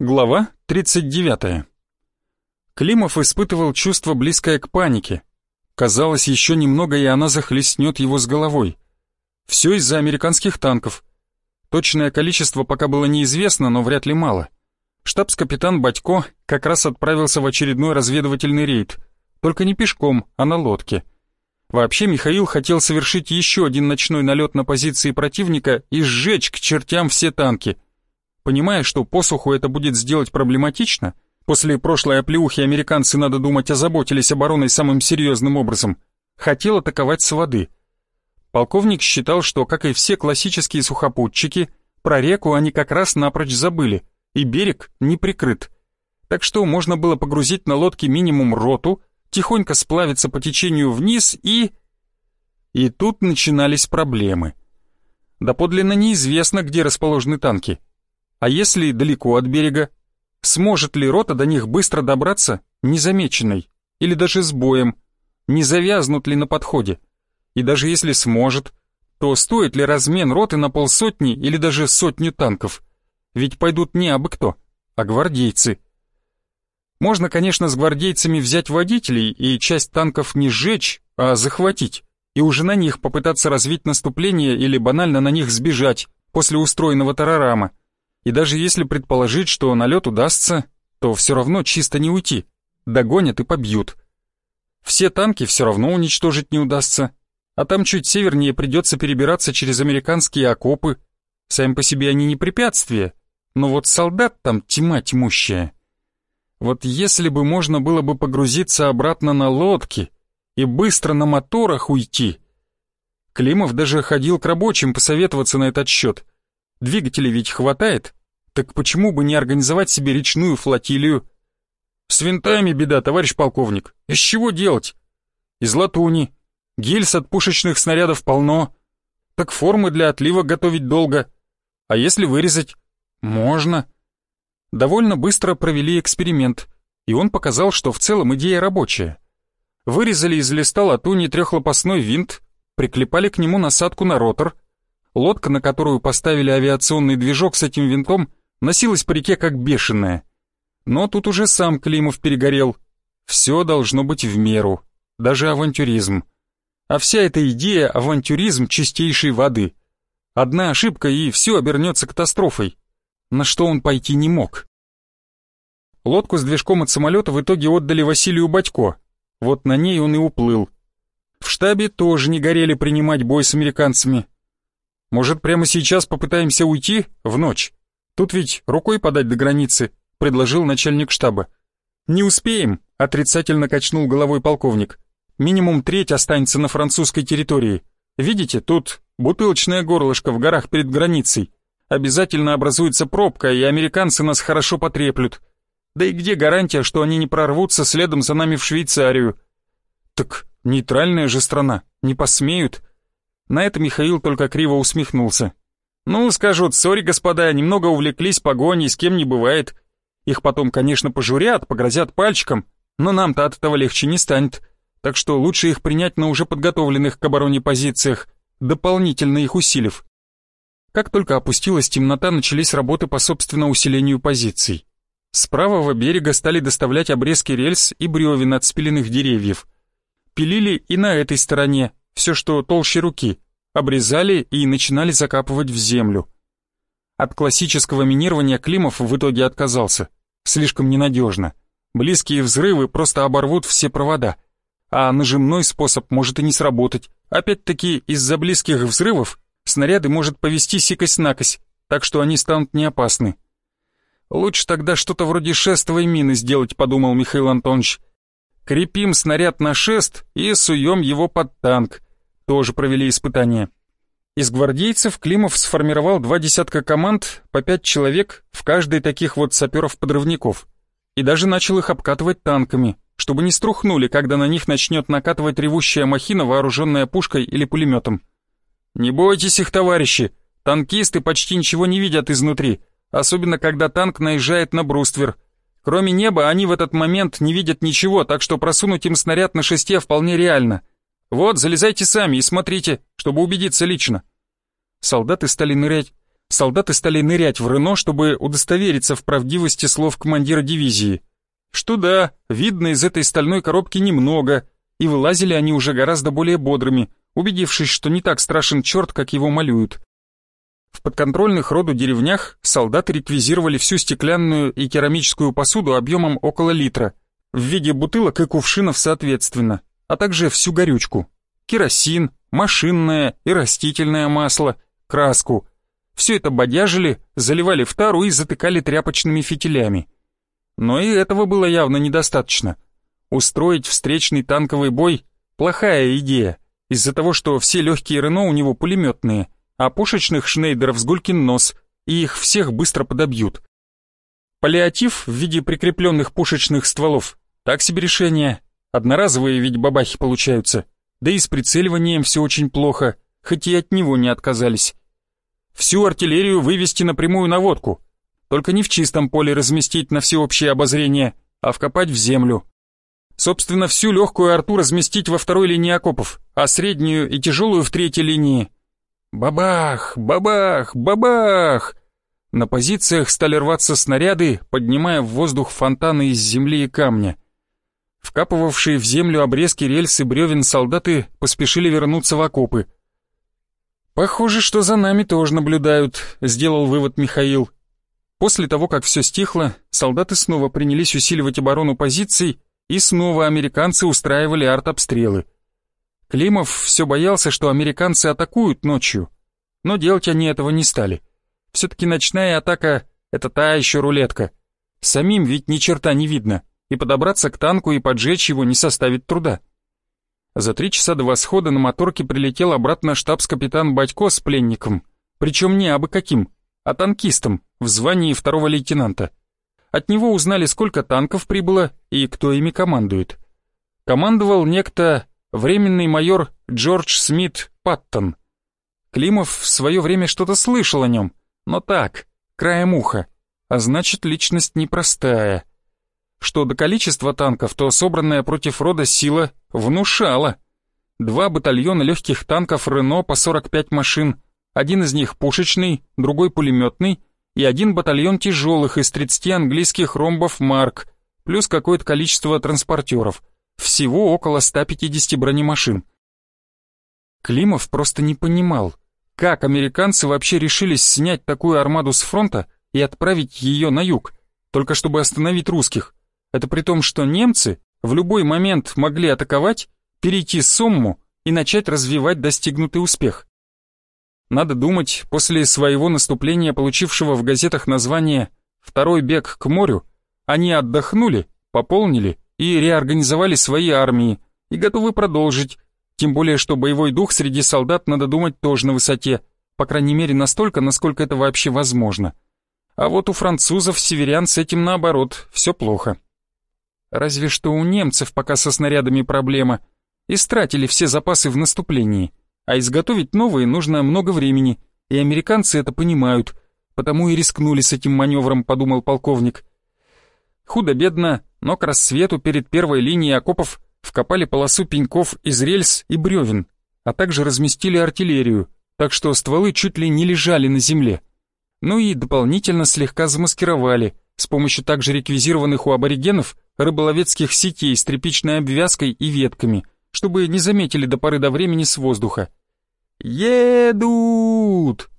Глава 39. Климов испытывал чувство близкое к панике. Казалось, еще немного, и она захлестнет его с головой. Все из-за американских танков. Точное количество пока было неизвестно, но вряд ли мало. Штабс-капитан Батько как раз отправился в очередной разведывательный рейд. Только не пешком, а на лодке. Вообще Михаил хотел совершить еще один ночной налет на позиции противника и сжечь к чертям все танки — Понимая, что посуху это будет сделать проблематично, после прошлой оплеухи американцы, надо думать, озаботились обороной самым серьезным образом, хотел атаковать с воды. Полковник считал, что, как и все классические сухопутчики, про реку они как раз напрочь забыли, и берег не прикрыт. Так что можно было погрузить на лодке минимум роту, тихонько сплавиться по течению вниз и... И тут начинались проблемы. Доподлинно неизвестно, где расположены танки — а если далеко от берега? Сможет ли рота до них быстро добраться, незамеченной, или даже с боем? Не завязнут ли на подходе? И даже если сможет, то стоит ли размен роты на полсотни или даже сотню танков? Ведь пойдут не абы кто, а гвардейцы. Можно, конечно, с гвардейцами взять водителей и часть танков не сжечь, а захватить, и уже на них попытаться развить наступление или банально на них сбежать после устроенного тарарама. И даже если предположить, что налет удастся, то все равно чисто не уйти. Догонят и побьют. Все танки все равно уничтожить не удастся. А там чуть севернее придется перебираться через американские окопы. Сами по себе они не препятствие, но вот солдат там тьма тьмущая. Вот если бы можно было бы погрузиться обратно на лодки и быстро на моторах уйти. Климов даже ходил к рабочим посоветоваться на этот счет. Двигателей ведь хватает, так почему бы не организовать себе речную флотилию? С винтами беда, товарищ полковник. Из чего делать? Из латуни. Гильз от пушечных снарядов полно. Так формы для отлива готовить долго. А если вырезать? Можно. Довольно быстро провели эксперимент, и он показал, что в целом идея рабочая. Вырезали из листа латуни трехлопастной винт, приклепали к нему насадку на ротор — Лодка, на которую поставили авиационный движок с этим винтом, носилась по реке как бешеная. Но тут уже сам Климов перегорел. Все должно быть в меру, даже авантюризм. А вся эта идея — авантюризм чистейшей воды. Одна ошибка, и все обернется катастрофой. На что он пойти не мог. Лодку с движком от самолета в итоге отдали Василию Батько. Вот на ней он и уплыл. В штабе тоже не горели принимать бой с американцами. Может, прямо сейчас попытаемся уйти в ночь? Тут ведь рукой подать до границы, предложил начальник штаба. Не успеем, отрицательно качнул головой полковник. Минимум треть останется на французской территории. Видите, тут бутылочное горлышко в горах перед границей. Обязательно образуется пробка, и американцы нас хорошо потреплют. Да и где гарантия, что они не прорвутся следом за нами в Швейцарию? Так нейтральная же страна, не посмеют. На это Михаил только криво усмехнулся. «Ну, скажут, сори, господа, немного увлеклись погоней, с кем не бывает. Их потом, конечно, пожурят, погрозят пальчиком, но нам-то от этого легче не станет. Так что лучше их принять на уже подготовленных к обороне позициях, дополнительно их усилив». Как только опустилась темнота, начались работы по собственно усилению позиций. С правого берега стали доставлять обрезки рельс и бревен от спиленных деревьев. Пилили и на этой стороне, все, что толще руки, обрезали и начинали закапывать в землю. От классического минирования Климов в итоге отказался. Слишком ненадежно. Близкие взрывы просто оборвут все провода. А нажимной способ может и не сработать. Опять-таки, из-за близких взрывов снаряды может повести сикость-накость, так что они станут неопасны. «Лучше тогда что-то вроде шестовой мины сделать», — подумал Михаил Антонович. «Крепим снаряд на шест и суем его под танк тоже провели испытания. Из гвардейцев Климов сформировал два десятка команд, по пять человек в каждой таких вот саперов-подрывников. И даже начал их обкатывать танками, чтобы не струхнули, когда на них начнет накатывать ревущая махина, вооруженная пушкой или пулеметом. «Не бойтесь их, товарищи! Танкисты почти ничего не видят изнутри, особенно когда танк наезжает на бруствер. Кроме неба, они в этот момент не видят ничего, так что просунуть им снаряд на шесте вполне реально». Вот, залезайте сами и смотрите, чтобы убедиться лично. Солдаты стали нырять солдаты стали нырять в Рено, чтобы удостовериться в правдивости слов командира дивизии. Что да, видно из этой стальной коробки немного, и вылазили они уже гораздо более бодрыми, убедившись, что не так страшен черт, как его малюют. В подконтрольных роду деревнях солдаты реквизировали всю стеклянную и керамическую посуду объемом около литра, в виде бутылок и кувшинов соответственно, а также всю горючку, керосин, машинное и растительное масло, краску. Все это бодяжили, заливали в тару и затыкали тряпочными фитилями. Но и этого было явно недостаточно. Устроить встречный танковый бой – плохая идея, из-за того, что все легкие Рено у него пулеметные, а пушечных Шнейдеров с гулькин нос, и их всех быстро подобьют. Паллиатив в виде прикрепленных пушечных стволов – так себе решение. Одноразовые ведь бабахи получаются. Да и с прицеливанием все очень плохо, хоть и от него не отказались. Всю артиллерию вывести на водку. Только не в чистом поле разместить на всеобщее обозрение, а вкопать в землю. Собственно, всю легкую арту разместить во второй линии окопов, а среднюю и тяжелую в третьей линии. Бабах, бабах, бабах! На позициях стали рваться снаряды, поднимая в воздух фонтаны из земли и камня. Вкапывавшие в землю обрезки рельс и бревен солдаты поспешили вернуться в окопы. «Похоже, что за нами тоже наблюдают», — сделал вывод Михаил. После того, как все стихло, солдаты снова принялись усиливать оборону позиций, и снова американцы устраивали артобстрелы. Климов все боялся, что американцы атакуют ночью, но делать они этого не стали. Все-таки ночная атака — это та еще рулетка. Самим ведь ни черта не видно, и подобраться к танку и поджечь его не составит труда. За три часа до восхода на моторке прилетел обратно штабс-капитан Батько с пленником, причем не абы каким, а танкистом в звании второго лейтенанта. От него узнали, сколько танков прибыло и кто ими командует. Командовал некто временный майор Джордж Смит Паттон. Климов в свое время что-то слышал о нем, но так, краем уха, а значит личность непростая. Что до количества танков, то собранная против рода сила внушала. Два батальона легких танков «Рено» по 45 машин, один из них пушечный, другой пулеметный — и один батальон тяжелых из 30 английских ромбов «Марк», плюс какое-то количество транспортеров. Всего около 150 бронемашин. Климов просто не понимал, как американцы вообще решились снять такую армаду с фронта и отправить ее на юг, только чтобы остановить русских. Это при том, что немцы в любой момент могли атаковать, перейти Сомму и начать развивать достигнутый успех. Надо думать, после своего наступления, получившего в газетах название «Второй бег к морю», они отдохнули, пополнили и реорганизовали свои армии и готовы продолжить, тем более что боевой дух среди солдат, надо думать, тоже на высоте, по крайней мере настолько, насколько это вообще возможно. А вот у французов, северян с этим наоборот, все плохо. Разве что у немцев пока со снарядами проблема. Истратили все запасы в наступлении – а изготовить новые нужно много времени, и американцы это понимают, потому и рискнули с этим маневром, подумал полковник. Худо-бедно, но к рассвету перед первой линией окопов вкопали полосу пеньков из рельс и бревен, а также разместили артиллерию, так что стволы чуть ли не лежали на земле. Ну и дополнительно слегка замаскировали, с помощью также реквизированных у аборигенов рыболовецких сетей с тряпичной обвязкой и ветками – чтобы не заметили до поры до времени с воздуха. «Едут!»